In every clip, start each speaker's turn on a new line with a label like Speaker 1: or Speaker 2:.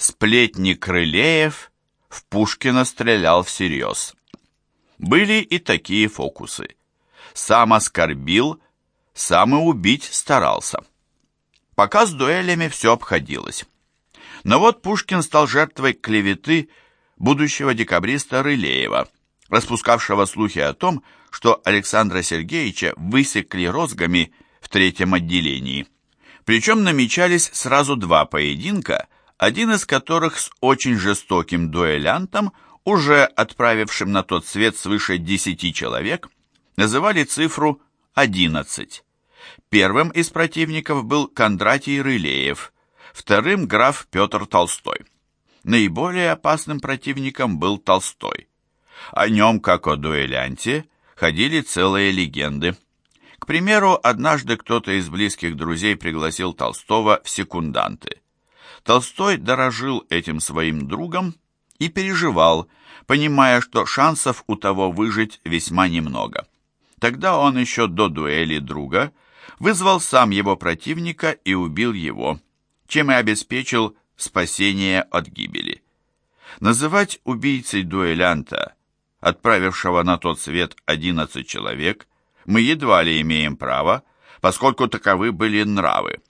Speaker 1: Сплетник Крылеев в Пушкина стрелял всерьез. Были и такие фокусы. Сам оскорбил, сам и убить старался. Пока с дуэлями все обходилось. Но вот Пушкин стал жертвой клеветы будущего декабриста Рылеева, распускавшего слухи о том, что Александра Сергеевича высекли розгами в третьем отделении. Причем намечались сразу два поединка, один из которых с очень жестоким дуэлянтом, уже отправившим на тот свет свыше десяти человек, называли цифру 11. Первым из противников был Кондратий Рылеев, вторым граф Петр Толстой. Наиболее опасным противником был Толстой. О нем, как о дуэлянте, ходили целые легенды. К примеру, однажды кто-то из близких друзей пригласил Толстого в секунданты. Толстой дорожил этим своим другом и переживал, понимая, что шансов у того выжить весьма немного. Тогда он еще до дуэли друга вызвал сам его противника и убил его, чем и обеспечил спасение от гибели. Называть убийцей дуэлянта, отправившего на тот свет 11 человек, мы едва ли имеем право, поскольку таковы были нравы.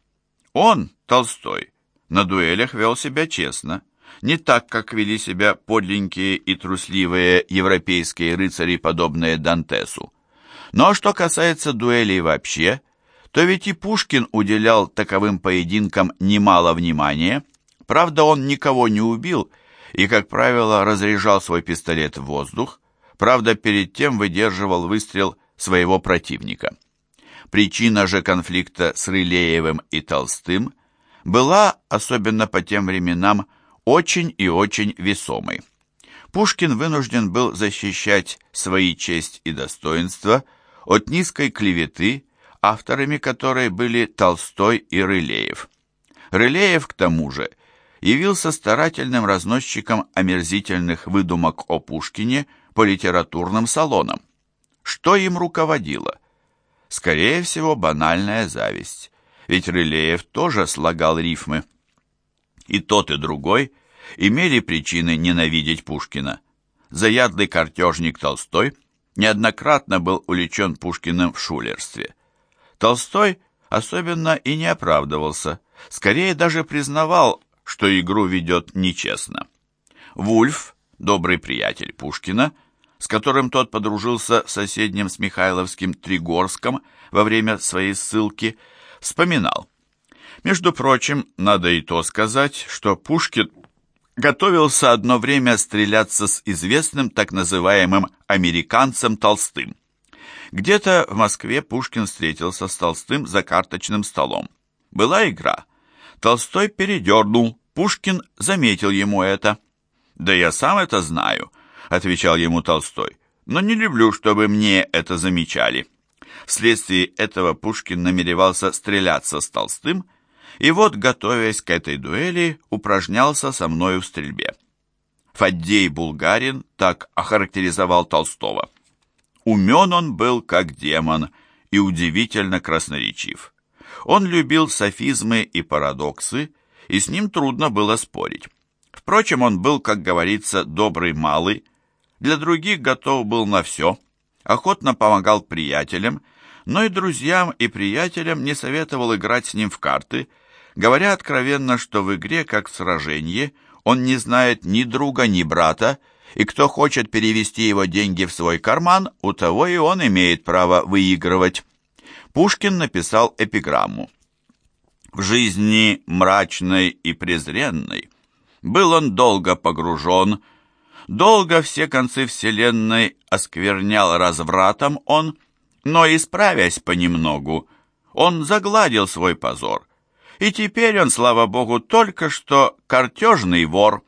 Speaker 1: Он, Толстой, на дуэлях вел себя честно, не так, как вели себя подленькие и трусливые европейские рыцари, подобные Дантесу. Но что касается дуэлей вообще, то ведь и Пушкин уделял таковым поединкам немало внимания. Правда, он никого не убил и, как правило, разряжал свой пистолет в воздух, правда, перед тем выдерживал выстрел своего противника. Причина же конфликта с Рылеевым и Толстым была, особенно по тем временам, очень и очень весомой. Пушкин вынужден был защищать свои честь и достоинство от низкой клеветы, авторами которой были Толстой и Рылеев. Рылеев, к тому же, явился старательным разносчиком омерзительных выдумок о Пушкине по литературным салонам. Что им руководило? Скорее всего, банальная зависть, ведь Рылеев тоже слагал рифмы. И тот, и другой имели причины ненавидеть Пушкина. Заядлый картежник Толстой неоднократно был увлечен Пушкиным в шулерстве. Толстой особенно и не оправдывался, скорее даже признавал, что игру ведет нечестно. Вульф, добрый приятель Пушкина, с которым тот подружился в соседнем с Михайловским Тригорском во время своей ссылки, вспоминал. Между прочим, надо и то сказать, что Пушкин готовился одно время стреляться с известным так называемым американцем Толстым. Где-то в Москве Пушкин встретился с Толстым за карточным столом. Была игра. Толстой передернул, Пушкин заметил ему это. «Да я сам это знаю», — отвечал ему Толстой, «но не люблю, чтобы мне это замечали». Вследствие этого Пушкин намеревался стреляться с Толстым, и вот, готовясь к этой дуэли, упражнялся со мною в стрельбе. Фаддей Булгарин так охарактеризовал Толстого. Умен он был, как демон, и удивительно красноречив. Он любил софизмы и парадоксы, и с ним трудно было спорить. Впрочем, он был, как говорится, добрый малый, для других готов был на все, охотно помогал приятелям, но и друзьям и приятелям не советовал играть с ним в карты, говоря откровенно, что в игре, как в сражении, он не знает ни друга, ни брата, и кто хочет перевести его деньги в свой карман, у того и он имеет право выигрывать. Пушкин написал эпиграмму. В жизни мрачной и презренной был он долго погружен, долго все концы вселенной осквернял развратом он, но, исправясь понемногу, он загладил свой позор, и теперь он, слава богу, только что картежный вор.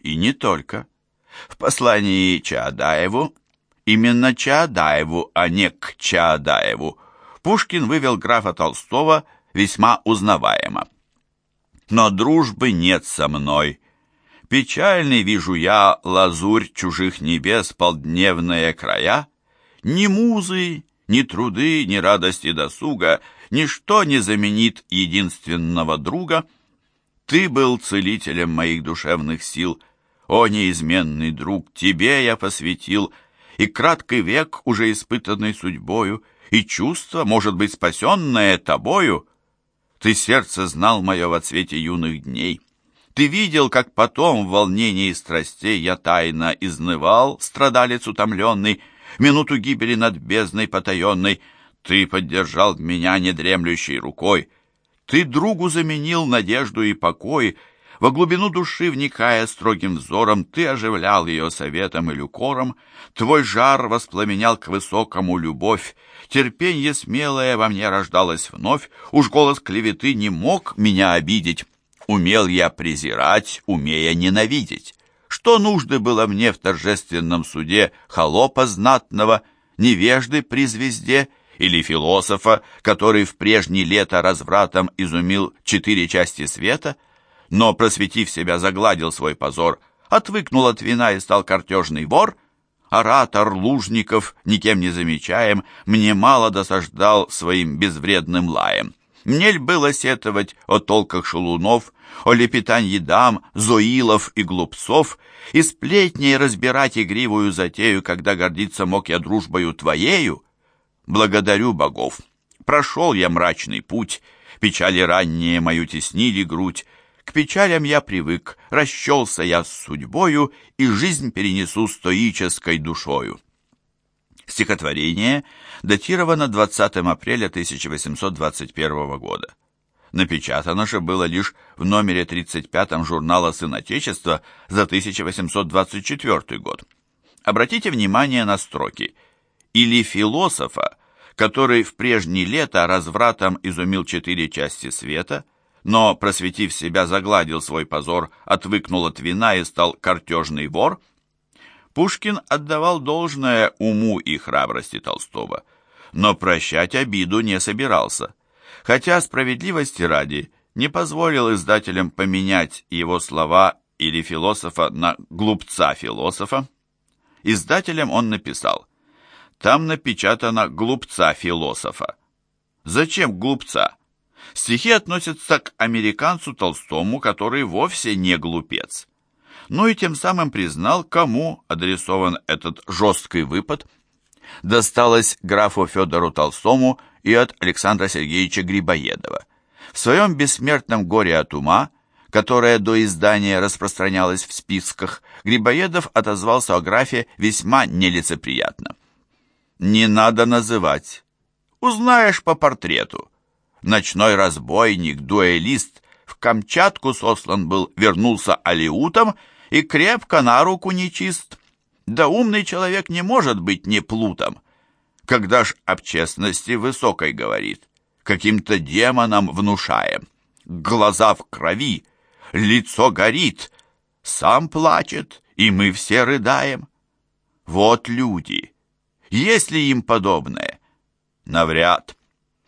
Speaker 1: И не только. В послании Чаадаеву, именно Чаадаеву, а не к Чаадаеву, Пушкин вывел графа Толстого весьма узнаваемо. «Но дружбы нет со мной. Печальный вижу я лазурь чужих небес, полдневные края. Ни музы, ни труды, ни радости досуга, ничто не заменит единственного друга. Ты был целителем моих душевных сил. О, неизменный друг, тебе я посвятил и краткий век, уже испытанный судьбою, и чувство, может быть, спасенное тобою. Ты сердце знал мое во цвете юных дней. Ты видел, как потом в волнении страстей я тайно изнывал, страдалец утомленный, минуту гибели над бездной потаенной. Ты поддержал меня недремлющей рукой. Ты другу заменил надежду и покой, во глубину души, вникая строгим взором, ты оживлял ее советом или укором, твой жар воспламенял к высокому любовь, терпенье смелое во мне рождалось вновь, уж голос клеветы не мог меня обидеть. Умел я презирать, умея ненавидеть. Что нужды было мне в торжественном суде холопа знатного, невежды при звезде или философа, который в прежние лета развратом изумил четыре части света — но, просветив себя, загладил свой позор, отвыкнул от вина и стал картежный вор, оратор Лужников, никем не замечаем, мне мало досаждал своим безвредным лаем. Мне ль было сетовать о толках шелунов, о лепетанье дам, зоилов и глупцов, и сплетней разбирать игривую затею, когда гордиться мог я дружбою твоею? Благодарю богов. Прошел я мрачный путь, печали ранние мою теснили грудь, к печалям я привык, расчелся я с судьбою и жизнь перенесу стоической душою. Стихотворение датировано 20 апреля 1821 года. Напечатано же было лишь в номере 35 журнала «Сын Отечества» за 1824 год. Обратите внимание на строки «Или философа, который в прежние лета развратом изумил четыре части света», но, просветив себя, загладил свой позор, отвыкнул от вина и стал картежный вор, Пушкин отдавал должное уму и храбрости Толстого, но прощать обиду не собирался, хотя справедливости ради не позволил издателям поменять его слова или философа на глупца-философа. Издателям он написал, там напечатано глупца-философа. Зачем глупца? Стихи относятся к американцу Толстому, который вовсе не глупец. Ну и тем самым признал, кому адресован этот жесткий выпад. Досталось графу Федору Толстому и от Александра Сергеевича Грибоедова. В своем бессмертном «Горе от ума», которое до издания распространялось в списках, Грибоедов отозвался о графе весьма нелицеприятно. «Не надо называть. Узнаешь по портрету. Ночной разбойник, дуэлист, в Камчатку сослан был, вернулся алиутом и крепко на руку нечист. Да умный человек не может быть не плутом. Когда ж об честности высокой говорит, каким-то демонам внушаем. Глаза в крови, лицо горит, сам плачет, и мы все рыдаем. Вот люди. Есть ли им подобное? Навряд.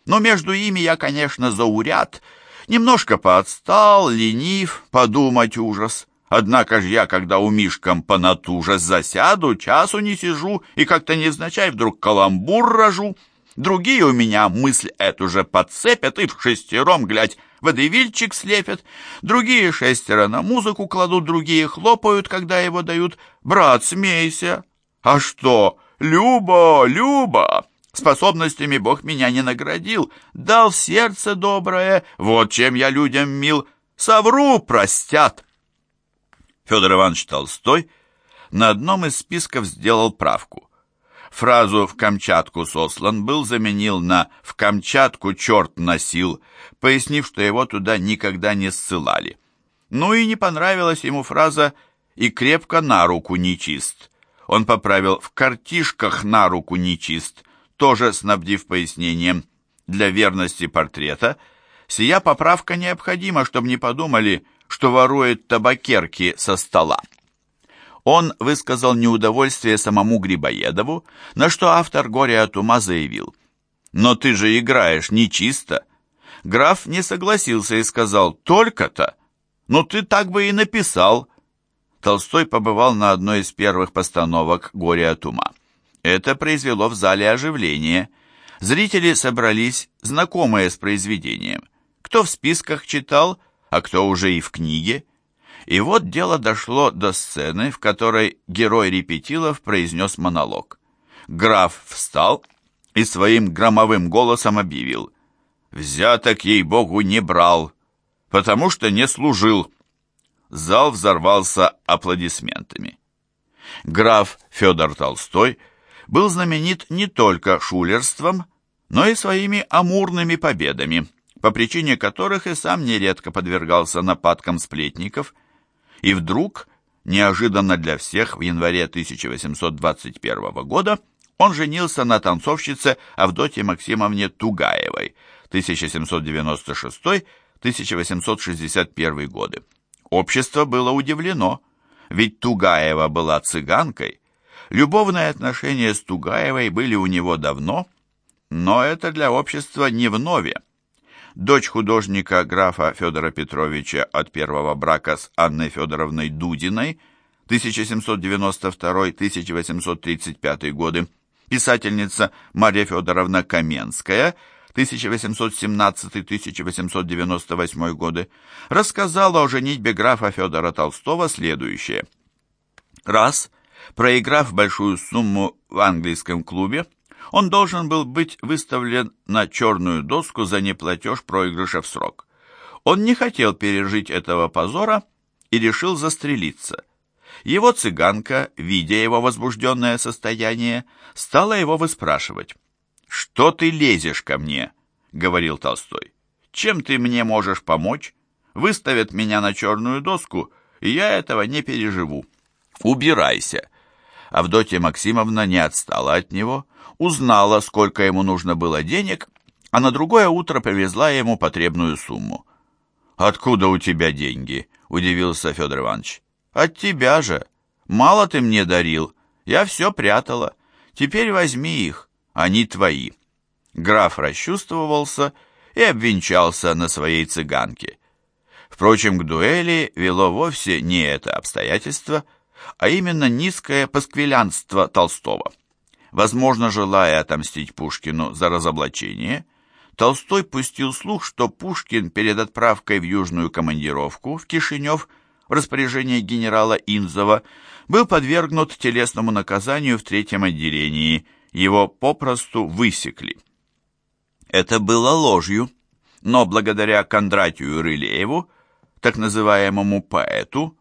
Speaker 1: Но между ими я, конечно, зауряд, немножко поотстал, ленив, подумать ужас. Однако ж я, когда у Мишкам понатужа засяду, часу не сижу и как-то невзначай вдруг каламбур рожу. Другие у меня мысль эту же подцепят и в шестером, глядь, водевильчик слепят. Другие шестеро на музыку кладут, другие хлопают, когда его дают. Брат, смейся. А что? Люба, Люба! Способностями Бог меня не наградил, дал сердце доброе, вот чем я людям мил, совру, простят. Федор Иванович Толстой на одном из списков сделал правку. Фразу «в Камчатку сослан» был заменил на «в Камчатку черт носил», пояснив, что его туда никогда не ссылали. Ну и не понравилась ему фраза «и крепко на руку нечист». Он поправил «в картишках на руку нечист», тоже снабдив пояснением «для верности портрета», сия поправка необходима, чтобы не подумали, что ворует табакерки со стола. Он высказал неудовольствие самому Грибоедову, на что автор «Горе от ума» заявил «Но ты же играешь нечисто». Граф не согласился и сказал «Только-то? Ну ты так бы и написал». Толстой побывал на одной из первых постановок «Горе от ума». Это произвело в зале оживление. Зрители собрались, знакомые с произведением. Кто в списках читал, а кто уже и в книге. И вот дело дошло до сцены, в которой герой Репетилов произнес монолог. Граф встал и своим громовым голосом объявил «Взяток, ей-богу, не брал, потому что не служил». Зал взорвался аплодисментами. Граф Федор Толстой был знаменит не только шулерством, но и своими амурными победами, по причине которых и сам нередко подвергался нападкам сплетников, и вдруг, неожиданно для всех, в январе 1821 года он женился на танцовщице Авдотье Максимовне Тугаевой 1796-1861 годы. Общество было удивлено, ведь Тугаева была цыганкой. Любовные отношения с Тугаевой были у него давно, но это для общества не вновь. Дочь художника графа Федора Петровича от первого брака с Анной Федоровной Дудиной 1792-1835 годы, писательница Мария Федоровна Каменская 1817-1898 годы, рассказала о женитьбе графа Федора Толстого следующее. Раз, проиграв большую сумму в английском клубе, он должен был быть выставлен на черную доску за неплатеж проигрыша в срок. Он не хотел пережить этого позора и решил застрелиться. Его цыганка, видя его возбужденное состояние, стала его выспрашивать. «Что ты лезешь ко мне?» — говорил Толстой. «Чем ты мне можешь помочь? Выставят меня на черную доску, и я этого не переживу. Убирайся!» Авдотья Максимовна не отстала от него, узнала, сколько ему нужно было денег, а на другое утро привезла ему потребную сумму. «Откуда у тебя деньги?» — удивился Федор Иванович. «От тебя же. Мало ты мне дарил. Я все прятала. Теперь возьми их. Они твои». Граф расчувствовался и обвенчался на своей цыганке. Впрочем, к дуэли вело вовсе не это обстоятельство, а именно низкое пасквилянство Толстого. Возможно, желая отомстить Пушкину за разоблачение, Толстой пустил слух, что Пушкин перед отправкой в южную командировку в Кишинев в распоряжение генерала Инзова был подвергнут телесному наказанию в третьем отделении, его попросту высекли. Это было ложью, но благодаря Кондратию Рылееву, так называемому поэту,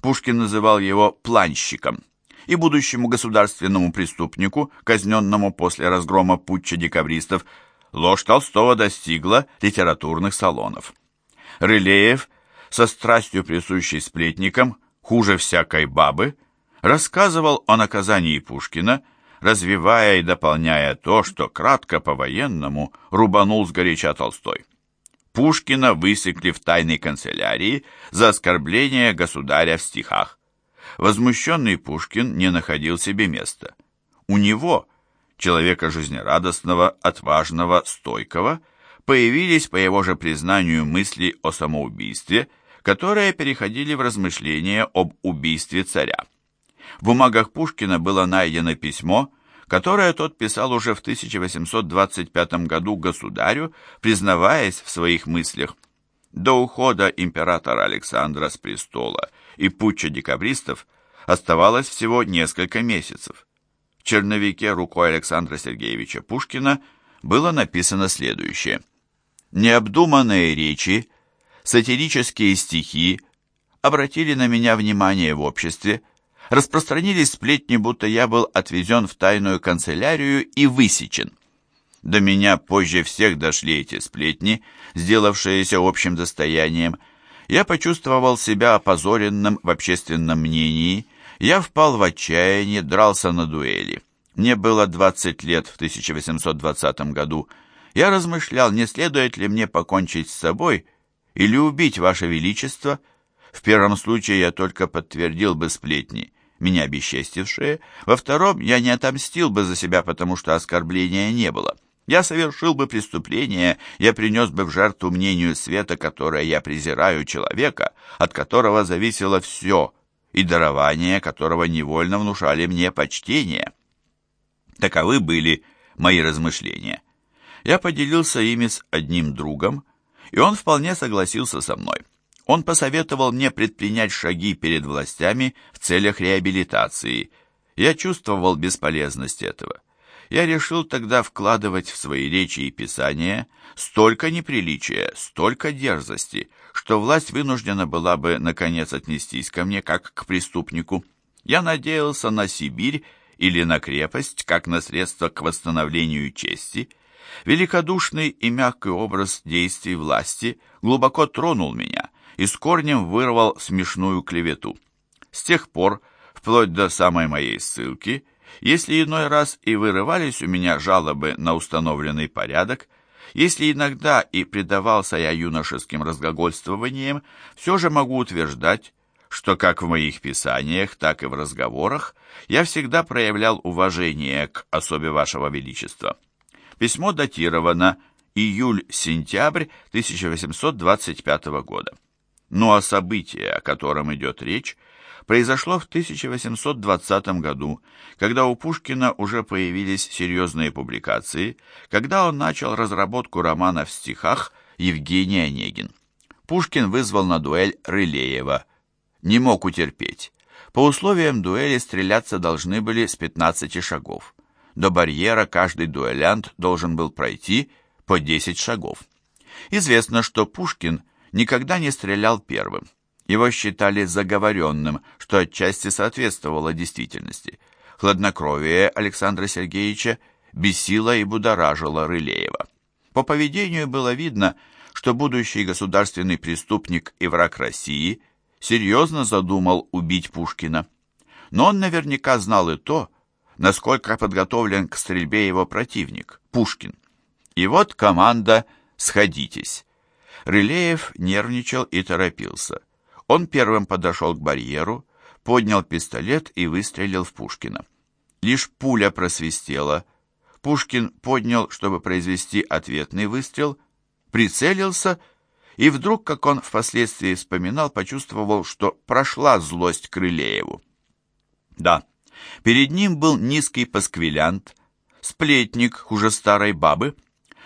Speaker 1: Пушкин называл его планщиком, и будущему государственному преступнику, казненному после разгрома путча декабристов, ложь Толстого достигла литературных салонов. Рылеев, со страстью присущей сплетникам, хуже всякой бабы, рассказывал о наказании Пушкина, развивая и дополняя то, что кратко по-военному рубанул сгоряча Толстой. Пушкина высекли в тайной канцелярии за оскорбление государя в стихах. Возмущенный Пушкин не находил себе места. У него, человека жизнерадостного, отважного, стойкого, появились, по его же признанию, мысли о самоубийстве, которые переходили в размышления об убийстве царя. В бумагах Пушкина было найдено письмо, которое тот писал уже в 1825 году государю, признаваясь в своих мыслях. До ухода императора Александра с престола и путча декабристов оставалось всего несколько месяцев. В черновике рукой Александра Сергеевича Пушкина было написано следующее. «Необдуманные речи, сатирические стихи обратили на меня внимание в обществе, распространились сплетни, будто я был отвезен в тайную канцелярию и высечен. До меня позже всех дошли эти сплетни, сделавшиеся общим достоянием, я почувствовал себя опозоренным в общественном мнении, я впал в отчаяние, дрался на дуэли. Мне было 20 лет в 1820 году. Я размышлял, не следует ли мне покончить с собой или убить Ваше Величество. В первом случае я только подтвердил бы сплетни, меня бесчестившие. Во втором я не отомстил бы за себя, потому что оскорбления не было. Я совершил бы преступление, я принес бы в жертву мнению света, которое я презираю человека, от которого зависело все, и дарование которого невольно внушали мне почтение. Таковы были мои размышления. Я поделился ими с одним другом, и он вполне согласился со мной. Он посоветовал мне предпринять шаги перед властями в целях реабилитации. Я чувствовал бесполезность этого. Я решил тогда вкладывать в свои речи и писания столько неприличия, столько дерзости, что власть вынуждена была бы, наконец, отнестись ко мне как к преступнику. Я надеялся на Сибирь или на крепость, как на средство к восстановлению чести. Великодушный и мягкий образ действий власти глубоко тронул меня и с корнем вырвал смешную клевету. С тех пор, вплоть до самой моей ссылки, если иной раз и вырывались у меня жалобы на установленный порядок, если иногда и предавался я юношеским разглагольствованиям, все же могу утверждать, что как в моих писаниях, так и в разговорах я всегда проявлял уважение к особе вашего величества. Письмо датировано июль-сентябрь 1825 года. Ну а событие, о котором идет речь, произошло в 1820 году, когда у Пушкина уже появились серьезные публикации, когда он начал разработку романа в стихах Евгений Онегин. Пушкин вызвал на дуэль Рылеева. Не мог утерпеть. По условиям дуэли стреляться должны были с 15 шагов. До барьера каждый дуэлянт должен был пройти по 10 шагов. Известно, что Пушкин никогда не стрелял первым. Его считали заговоренным, что отчасти соответствовало действительности. Хладнокровие Александра Сергеевича бесило и будоражило Рылеева. По поведению было видно, что будущий государственный преступник и враг России серьезно задумал убить Пушкина. Но он наверняка знал и то, насколько подготовлен к стрельбе его противник, Пушкин. И вот команда «Сходитесь». Рылеев нервничал и торопился. Он первым подошел к барьеру, поднял пистолет и выстрелил в Пушкина. Лишь пуля просвистела. Пушкин поднял, чтобы произвести ответный выстрел, прицелился и вдруг, как он впоследствии вспоминал, почувствовал, что прошла злость Крылееву. Да, перед ним был низкий пасквилянт, сплетник хуже старой бабы,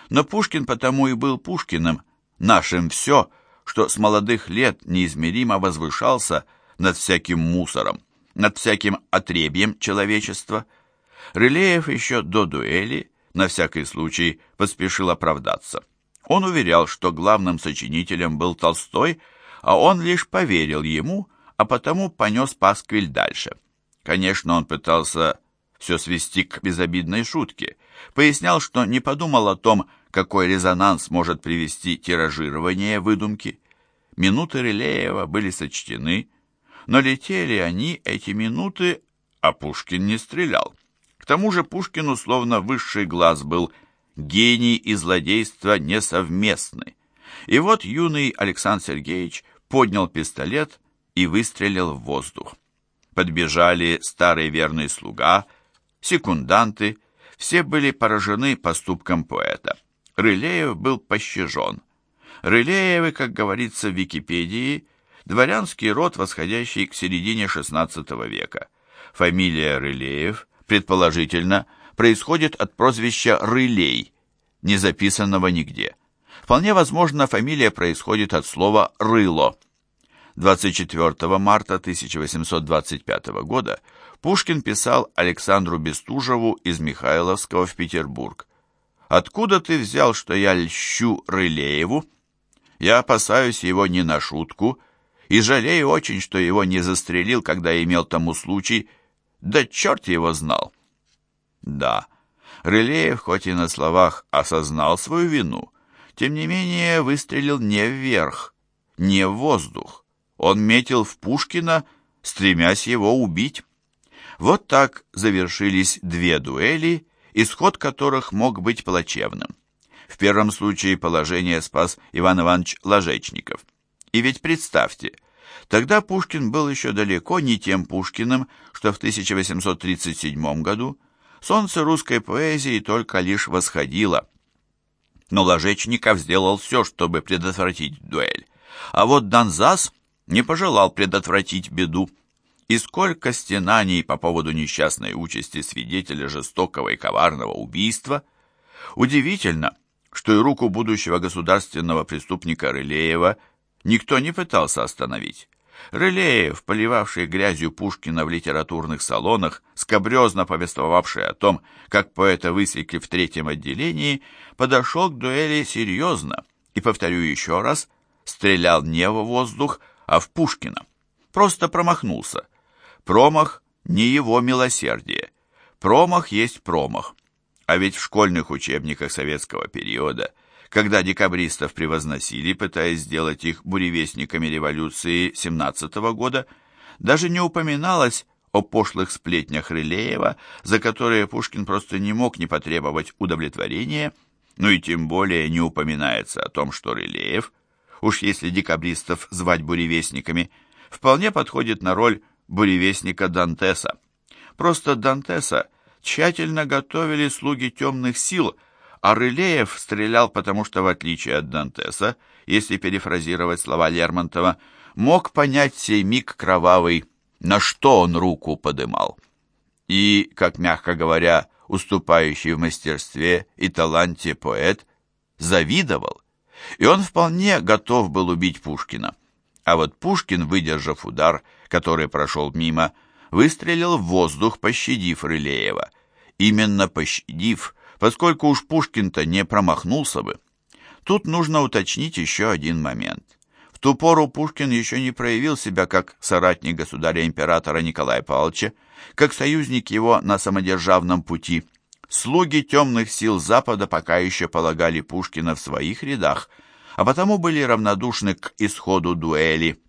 Speaker 1: но Пушкин потому и был Пушкиным, нашим все — что с молодых лет неизмеримо возвышался над всяким мусором, над всяким отребьем человечества. Рылеев еще до дуэли, на всякий случай, поспешил оправдаться. Он уверял, что главным сочинителем был Толстой, а он лишь поверил ему, а потому понес пасквиль дальше. Конечно, он пытался все свести к безобидной шутке, пояснял, что не подумал о том, какой резонанс может привести тиражирование выдумки. Минуты Рылеева были сочтены, но летели они, эти минуты, а Пушкин не стрелял. К тому же Пушкин условно высший глаз был гений и злодейство несовместны. И вот юный Александр Сергеевич поднял пистолет и выстрелил в воздух. Подбежали старый верный слуга, секунданты, все были поражены поступком поэта. Рылеев был пощажен. Рылеевы, как говорится в Википедии, дворянский род, восходящий к середине XVI века. Фамилия Рылеев, предположительно, происходит от прозвища Рылей, не записанного нигде. Вполне возможно, фамилия происходит от слова «рыло». 24 марта 1825 года Пушкин писал Александру Бестужеву из Михайловского в Петербург. Откуда ты взял, что я льщу Рылееву? Я опасаюсь его не на шутку и жалею очень, что его не застрелил, когда имел тому случай, да черт его знал. Да, Рылеев хоть и на словах осознал свою вину, тем не менее выстрелил не вверх, не в воздух. Он метил в Пушкина, стремясь его убить. Вот так завершились две дуэли, исход которых мог быть плачевным. В первом случае положение спас Иван Иванович Ложечников. И ведь представьте, тогда Пушкин был еще далеко не тем Пушкиным, что в 1837 году солнце русской поэзии только лишь восходило. Но Ложечников сделал все, чтобы предотвратить дуэль. А вот Донзас не пожелал предотвратить беду и сколько стенаний по поводу несчастной участи свидетеля жестокого и коварного убийства. Удивительно, что и руку будущего государственного преступника Рылеева никто не пытался остановить. Рылеев, поливавший грязью Пушкина в литературных салонах, скобрезно повествовавший о том, как поэта высекли в третьем отделении, подошел к дуэли серьезно и, повторю еще раз, стрелял не в воздух, а в Пушкина. Просто промахнулся. Промах — не его милосердие. Промах есть промах. А ведь в школьных учебниках советского периода, когда декабристов превозносили, пытаясь сделать их буревестниками революции 17 года, даже не упоминалось о пошлых сплетнях Рылеева, за которые Пушкин просто не мог не потребовать удовлетворения, ну и тем более не упоминается о том, что Рылеев, уж если декабристов звать буревестниками, вполне подходит на роль буревестника Дантеса. Просто Дантеса тщательно готовили слуги темных сил, а Рылеев стрелял, потому что, в отличие от Дантеса, если перефразировать слова Лермонтова, мог понять сей миг кровавый, на что он руку подымал. И, как мягко говоря, уступающий в мастерстве и таланте поэт, завидовал, и он вполне готов был убить Пушкина. А вот Пушкин, выдержав удар, который прошел мимо, выстрелил в воздух, пощадив Рылеева. Именно пощадив, поскольку уж Пушкин-то не промахнулся бы. Тут нужно уточнить еще один момент. В ту пору Пушкин еще не проявил себя как соратник государя-императора Николая Павловича, как союзник его на самодержавном пути. Слуги темных сил Запада пока еще полагали Пушкина в своих рядах, а потому были равнодушны к исходу дуэли.